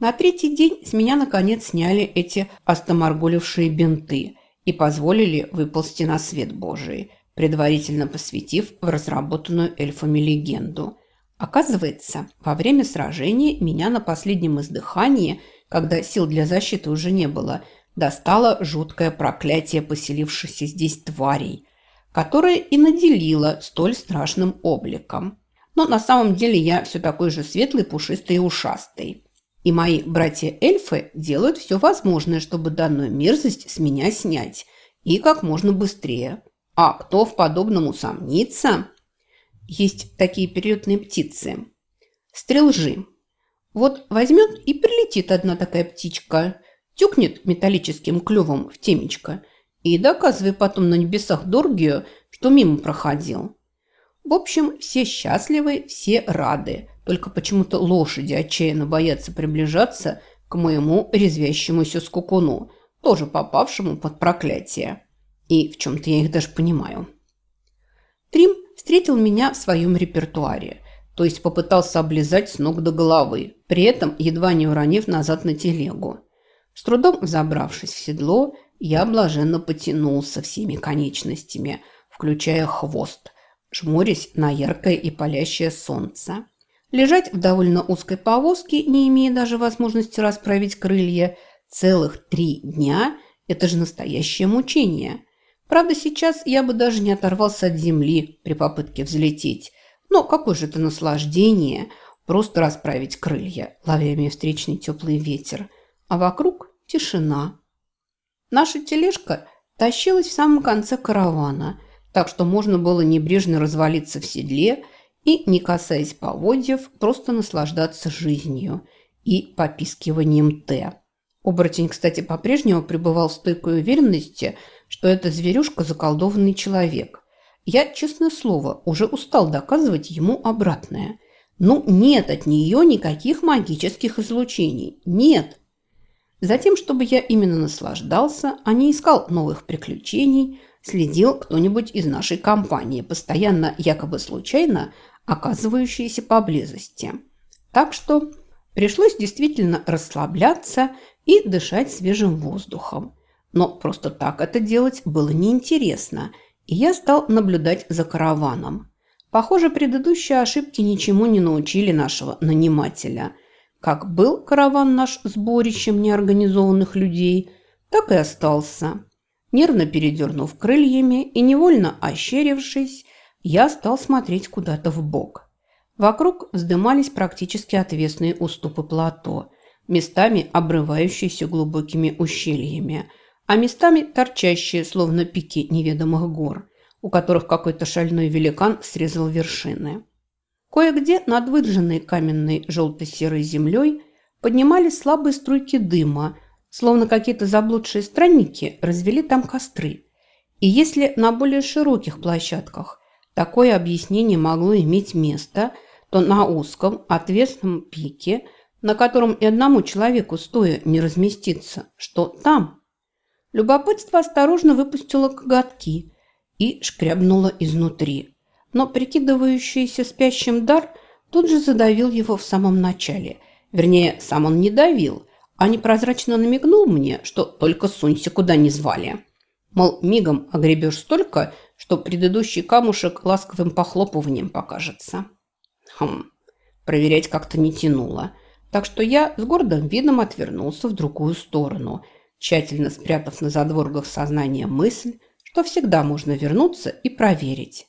На третий день с меня наконец сняли эти остоморголившие бинты и позволили выползти на свет Божий, предварительно посвятив в разработанную эльфами легенду. Оказывается, во время сражения меня на последнем издыхании, когда сил для защиты уже не было, достало жуткое проклятие поселившихся здесь тварей, которое и наделило столь страшным обликом. Но на самом деле я все такой же светлый, пушистый и ушастый. И мои братья-эльфы делают все возможное, чтобы данную мерзость с меня снять. И как можно быстрее. А кто в подобном усомнится? Есть такие перелетные птицы. Стрелжи. Вот возьмет и прилетит одна такая птичка, тюкнет металлическим клювом в темечко и доказывай потом на небесах Доргию, что мимо проходил. В общем, все счастливы, все рады. Только почему-то лошади отчаянно боятся приближаться к моему резвящемуся скукуну, тоже попавшему под проклятие. И в чем-то я их даже понимаю. Трим встретил меня в своем репертуаре, то есть попытался облизать с ног до головы, при этом едва не уронив назад на телегу. С трудом взобравшись в седло, я блаженно потянулся всеми конечностями, включая хвост, жмурясь на яркое и палящее солнце. Лежать в довольно узкой повозке, не имея даже возможности расправить крылья, целых три дня – это же настоящее мучение. Правда, сейчас я бы даже не оторвался от земли при попытке взлететь. Но какое же это наслаждение просто расправить крылья, ловя ими встречный теплый ветер. А вокруг тишина. Наша тележка тащилась в самом конце каравана, так что можно было небрежно развалиться в седле – и, не касаясь поводьев, просто наслаждаться жизнью и попискиванием Т. Оборотень, кстати, по-прежнему пребывал в стойкой уверенности, что эта зверюшка – заколдованный человек. Я, честное слово, уже устал доказывать ему обратное. Ну, нет от нее никаких магических излучений. Нет. Затем, чтобы я именно наслаждался, а не искал новых приключений, следил кто-нибудь из нашей компании, постоянно, якобы случайно, оказывающиеся поблизости. Так что пришлось действительно расслабляться и дышать свежим воздухом. Но просто так это делать было неинтересно, и я стал наблюдать за караваном. Похоже, предыдущие ошибки ничему не научили нашего нанимателя. Как был караван наш сборищем неорганизованных людей, так и остался. Нервно передернув крыльями и невольно ощерившись, я стал смотреть куда-то в бок. Вокруг вздымались практически отвесные уступы плато, местами обрывающиеся глубокими ущельями, а местами торчащие, словно пики неведомых гор, у которых какой-то шальной великан срезал вершины. Кое-где над выжженной каменной желто-серой землей поднимались слабые струйки дыма, словно какие-то заблудшие странники развели там костры. И если на более широких площадках такое объяснение могло иметь место, то на узком отвесном пике, на котором и одному человеку стоя не разместиться, что там? Любопытство осторожно выпустило коготки и шкрябнуло изнутри. Но прикидывающийся спящим дар тут же задавил его в самом начале. Вернее, сам он не давил, а непрозрачно намекнул мне, что только сунься куда не звали. Мол, мигом огребешь столько, что предыдущий камушек ласковым похлопыванием покажется. Хм, проверять как-то не тянуло. Так что я с гордым видом отвернулся в другую сторону, тщательно спрятав на задворгах сознания мысль, что всегда можно вернуться и проверить.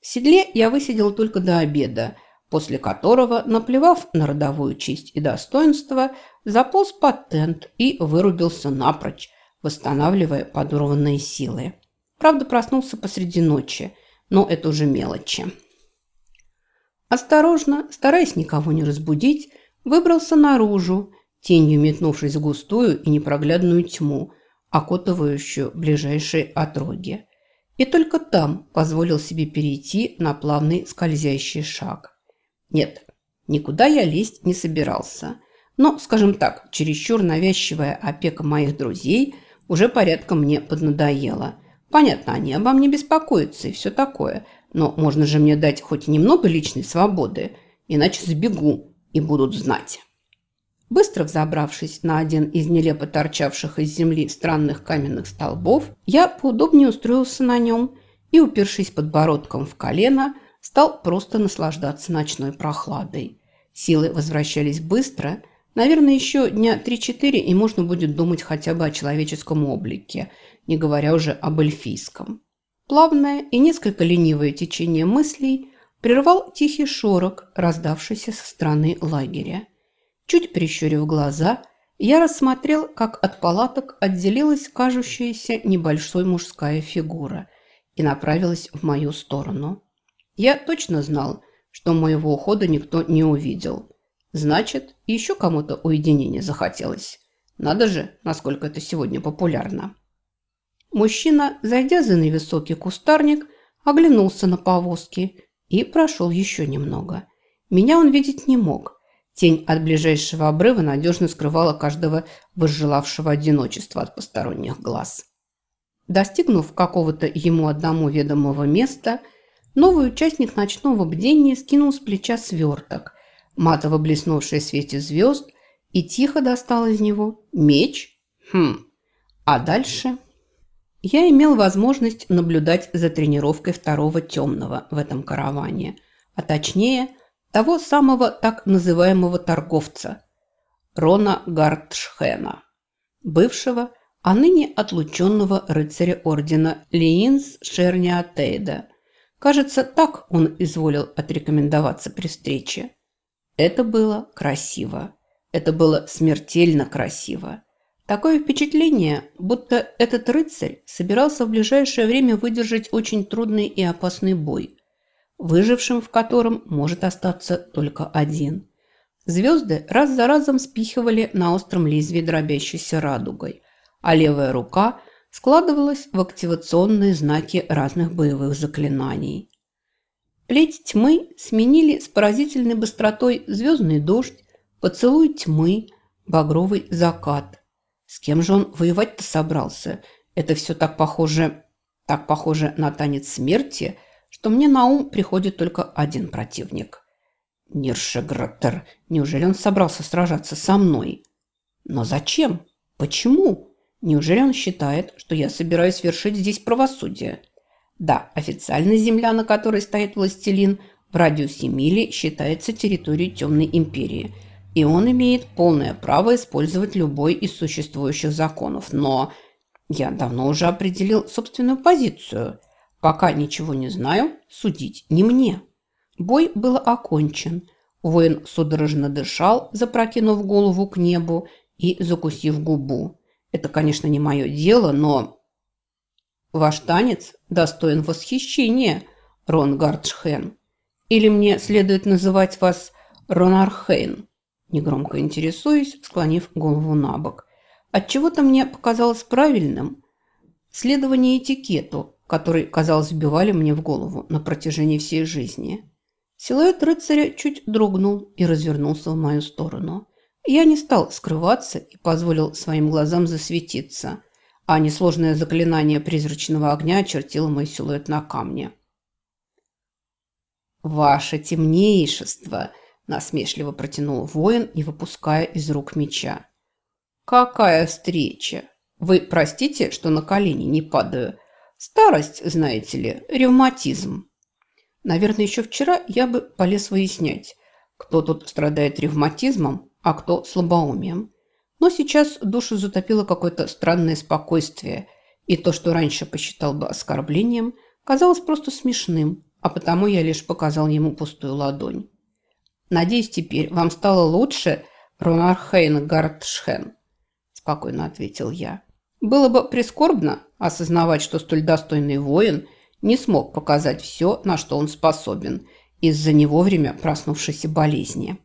В седле я высидел только до обеда, после которого, наплевав на родовую честь и достоинство, заполз под тент и вырубился напрочь, восстанавливая подорванные силы. Правда, проснулся посреди ночи, но это уже мелочи. Осторожно, стараясь никого не разбудить, выбрался наружу, тенью метнувшись в густую и непроглядную тьму, окутывающую ближайшие отроги. И только там позволил себе перейти на плавный скользящий шаг. Нет, никуда я лезть не собирался. Но, скажем так, чересчур навязчивая опека моих друзей уже порядком мне поднадоела – Понятно, они обо мне беспокоятся и все такое, но можно же мне дать хоть немного личной свободы, иначе забегу и будут знать. Быстро взобравшись на один из нелепо торчавших из земли странных каменных столбов, я поудобнее устроился на нем и, упершись подбородком в колено, стал просто наслаждаться ночной прохладой. Силы возвращались быстро, наверное, еще дня 3-4, и можно будет думать хотя бы о человеческом облике, не говоря уже об эльфийском. Плавное и несколько ленивое течение мыслей прервал тихий шорох, раздавшийся со стороны лагеря. Чуть прищурив глаза, я рассмотрел, как от палаток отделилась кажущаяся небольшой мужская фигура и направилась в мою сторону. Я точно знал, что моего ухода никто не увидел. Значит, еще кому-то уединения захотелось. Надо же, насколько это сегодня популярно. Мужчина, зайдя за невысокий кустарник, оглянулся на повозки и прошел еще немного. Меня он видеть не мог, Тень от ближайшего обрыва надежно скрывала каждого возжелавшего одиночества от посторонних глаз. Достигнув какого-то ему одному ведомого места, новый участник ночного бдения скинул с плеча сверток, матово блеснувший в свете звезд, и тихо достал из него меч. Хм, а дальше... Я имел возможность наблюдать за тренировкой второго темного в этом караване, а точнее – того самого так называемого торговца Рона Гартшхена, бывшего, а ныне отлученного рыцаря ордена Лиинс Шерниатейда. Кажется, так он изволил отрекомендоваться при встрече. Это было красиво. Это было смертельно красиво. Такое впечатление, будто этот рыцарь собирался в ближайшее время выдержать очень трудный и опасный бой – выжившим в котором может остаться только один. Звезды раз за разом спихивали на остром лезвии дробящейся радугой, а левая рука складывалась в активационные знаки разных боевых заклинаний. Плеть тьмы сменили с поразительной быстротой звездный дождь, поцелуй тьмы, багровый закат. С кем же он воевать-то собрался? Это все так похоже, так похоже на танец смерти – что мне на ум приходит только один противник. Ниршеграттер, неужели он собрался сражаться со мной? Но зачем? Почему? Неужели он считает, что я собираюсь вершить здесь правосудие? Да, официально земля, на которой стоит властелин, в радиусе мили считается территорией Темной Империи, и он имеет полное право использовать любой из существующих законов. Но я давно уже определил собственную позицию. Пока ничего не знаю, судить не мне. Бой был окончен. Воин судорожно дышал, запрокинув голову к небу и закусив губу. Это, конечно, не мое дело, но... Ваш танец достоин восхищения, Рон Гардшхен. Или мне следует называть вас Ронархейн? Негромко интересуюсь, склонив голову на бок. Отчего-то мне показалось правильным следование этикету, который, казалось, вбивали мне в голову на протяжении всей жизни. Силуэт рыцаря чуть дрогнул и развернулся в мою сторону. Я не стал скрываться и позволил своим глазам засветиться, а несложное заклинание призрачного огня очертило мой силуэт на камне. «Ваше темнейшество!» – насмешливо протянул воин и выпуская из рук меча. «Какая встреча! Вы простите, что на колени не падаю?» Старость, знаете ли, ревматизм. Наверное, еще вчера я бы полез выяснять, кто тут страдает ревматизмом, а кто слабоумием. Но сейчас душу затопило какое-то странное спокойствие, и то, что раньше посчитал бы оскорблением, казалось просто смешным, а потому я лишь показал ему пустую ладонь. «Надеюсь, теперь вам стало лучше, Ронархейн Гартшхен?» – спокойно ответил я. Было бы прискорбно осознавать, что столь достойный воин не смог показать все, на что он способен, из-за не вовремя проснувшейся болезни.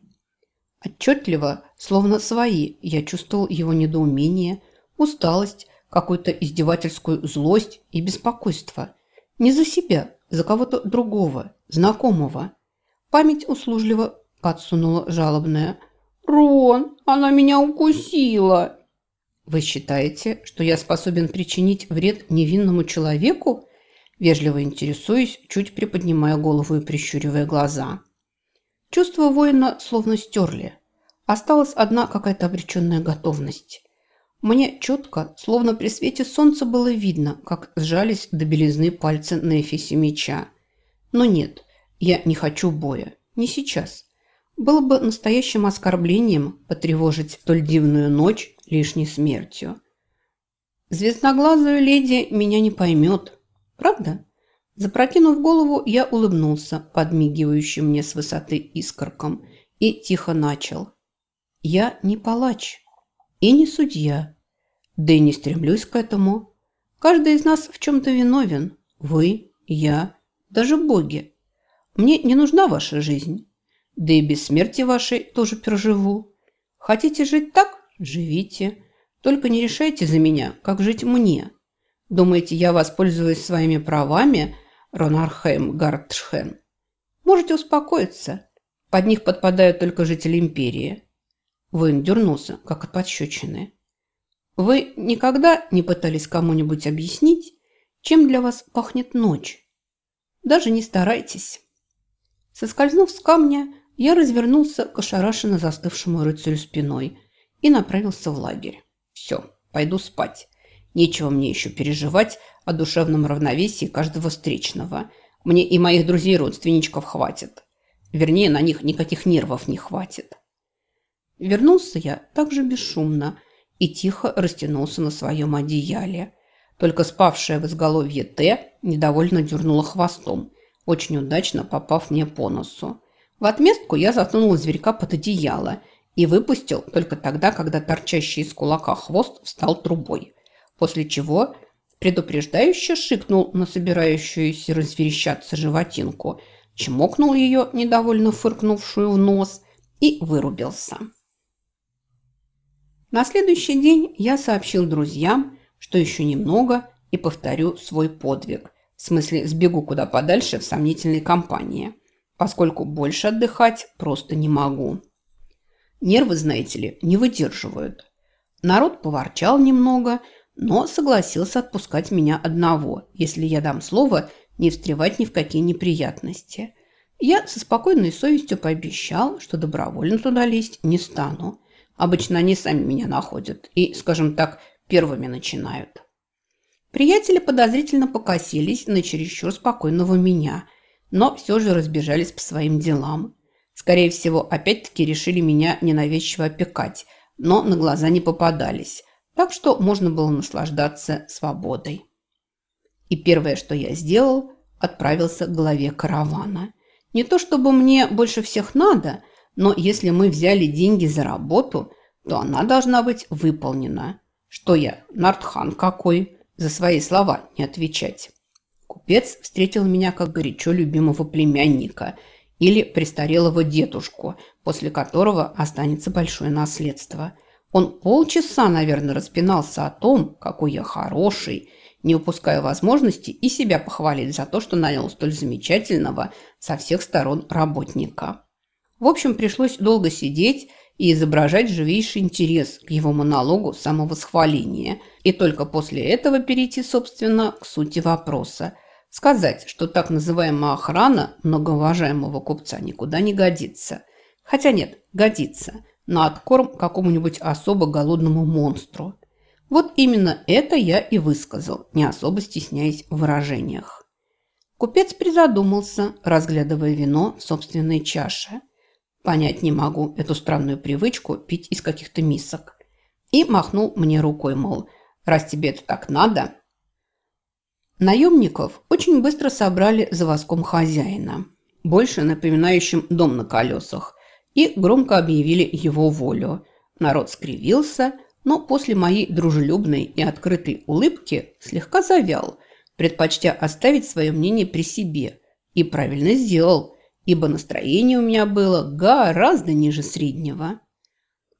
Отчетливо, словно свои, я чувствовал его недоумение, усталость, какую-то издевательскую злость и беспокойство. Не за себя, за кого-то другого, знакомого. Память услужливо подсунула жалобная. «Рон, она меня укусила!» «Вы считаете, что я способен причинить вред невинному человеку?» Вежливо интересуюсь, чуть приподнимая голову и прищуривая глаза. Чувства воина словно стерли. Осталась одна какая-то обреченная готовность. Мне четко, словно при свете солнца было видно, как сжались до белизны пальцы на эфесе меча. Но нет, я не хочу боя. Не сейчас. Было бы настоящим оскорблением потревожить столь дивную ночь лишней смертью. Звездноглазую леди меня не поймет. Правда? Запрокинув голову, я улыбнулся подмигивающим мне с высоты искорком и тихо начал. Я не палач и не судья, да и не стремлюсь к этому. Каждый из нас в чем-то виновен. Вы, я, даже боги. Мне не нужна ваша жизнь. Да и без смерти вашей тоже проживу. Хотите жить так? Живите. Только не решайте за меня, как жить мне. Думаете, я воспользуюсь своими правами, Ронархейм Гартшхен? Можете успокоиться. Под них подпадают только жители империи. Воин дернулся, как от подщечины. Вы никогда не пытались кому-нибудь объяснить, чем для вас пахнет ночь? Даже не старайтесь. Соскользнув с камня, я развернулся к ошарашенно застывшему рыцарю спиной и направился в лагерь. Все, пойду спать. Нечего мне еще переживать о душевном равновесии каждого встречного. Мне и моих друзей-родственничков хватит. Вернее, на них никаких нервов не хватит. Вернулся я также бесшумно и тихо растянулся на своем одеяле. Только спавшая в изголовье Т недовольно дернула хвостом, очень удачно попав мне по носу. В отместку я засунул зверька под одеяло и выпустил только тогда, когда торчащий из кулака хвост встал трубой, после чего предупреждающе шикнул на собирающуюся разверещаться животинку, чмокнул ее, недовольно фыркнувшую в нос, и вырубился. На следующий день я сообщил друзьям, что еще немного и повторю свой подвиг. В смысле, сбегу куда подальше в сомнительной компании, поскольку больше отдыхать просто не могу. Нервы, знаете ли, не выдерживают. Народ поворчал немного, но согласился отпускать меня одного, если я дам слово не встревать ни в какие неприятности. Я со спокойной совестью пообещал, что добровольно туда лезть не стану. Обычно они сами меня находят и, скажем так, первыми начинают. Приятели подозрительно покосились на чересчур спокойного меня, но все же разбежались по своим делам. Скорее всего, опять-таки решили меня ненавязчиво опекать, но на глаза не попадались, так что можно было наслаждаться свободой. И первое, что я сделал, отправился к главе каравана. Не то чтобы мне больше всех надо – но если мы взяли деньги за работу, то она должна быть выполнена. Что я, Нартхан какой, за свои слова не отвечать. Купец встретил меня как горячо любимого племянника или престарелого дедушку, после которого останется большое наследство. Он полчаса, наверное, распинался о том, какой я хороший, не упуская возможности и себя похвалить за то, что нанял столь замечательного со всех сторон работника. В общем, пришлось долго сидеть и изображать живейший интерес к его монологу самовосхваления, и только после этого перейти, собственно, к сути вопроса. Сказать, что так называемая охрана многоуважаемого купца никуда не годится. Хотя нет, годится. На откорм какому-нибудь особо голодному монстру. Вот именно это я и высказал, не особо стесняясь в выражениях. Купец призадумался, разглядывая вино в собственной чаше – Понять не могу эту странную привычку пить из каких-то мисок. И махнул мне рукой, мол, раз тебе это так надо. Наемников очень быстро собрали за воском хозяина, больше напоминающим дом на колесах, и громко объявили его волю. Народ скривился, но после моей дружелюбной и открытой улыбки слегка завял, предпочтя оставить свое мнение при себе. И правильно сделал – ибо настроение у меня было гораздо ниже среднего.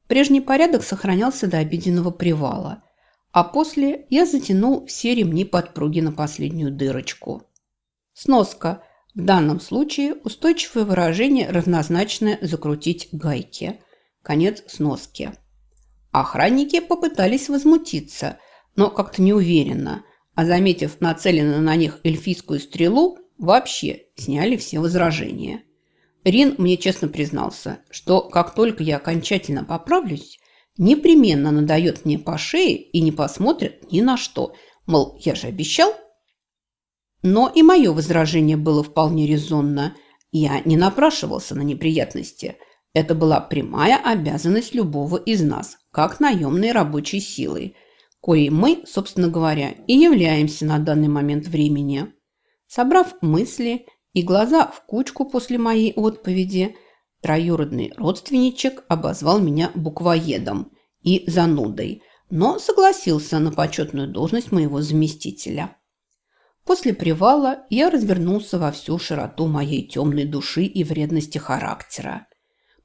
Прежний порядок сохранялся до обеденного привала, а после я затянул все ремни подпруги на последнюю дырочку. Сноска. В данном случае устойчивое выражение равнозначное «закрутить гайки». Конец сноски. Охранники попытались возмутиться, но как-то неуверенно, а заметив нацеленную на них эльфийскую стрелу, вообще сняли все возражения. Рин мне честно признался, что как только я окончательно поправлюсь, непременно надает мне по шее и не посмотрит ни на что. Мол, я же обещал. Но и мое возражение было вполне резонно. Я не напрашивался на неприятности. Это была прямая обязанность любого из нас, как наемной рабочей силы, коей мы, собственно говоря, и являемся на данный момент времени. Собрав мысли и глаза в кучку после моей отповеди, троюродный родственничек обозвал меня буквоедом и занудой, но согласился на почетную должность моего заместителя. После привала я развернулся во всю широту моей темной души и вредности характера.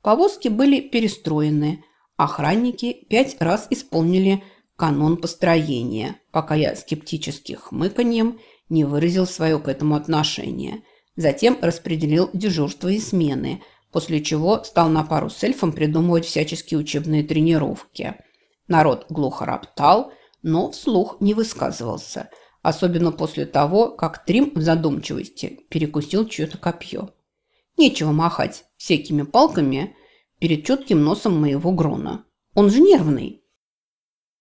Повозки были перестроены, охранники пять раз исполнили канон построения, пока я скептически хмыканьем не выразил свое к этому отношение. Затем распределил дежурство и смены, после чего стал на пару с эльфом придумывать всяческие учебные тренировки. Народ глухо роптал, но вслух не высказывался, особенно после того, как Трим в задумчивости перекусил чье-то копье. Нечего махать всякими палками перед четким носом моего Грона. Он же нервный.